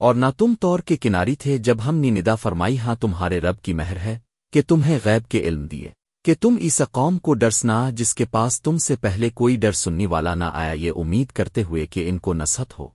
اور نہ تم طور کے کناری تھے جب ہم نے ندا فرمائی ہاں تمہارے رب کی مہر ہے کہ تمہیں غیب کے علم دیے، کہ تم اس قوم کو ڈرسنا جس کے پاس تم سے پہلے کوئی ڈر سننے والا نہ آیا، یہ امید کرتے ہوئے کہ ان کو نصحت ہو۔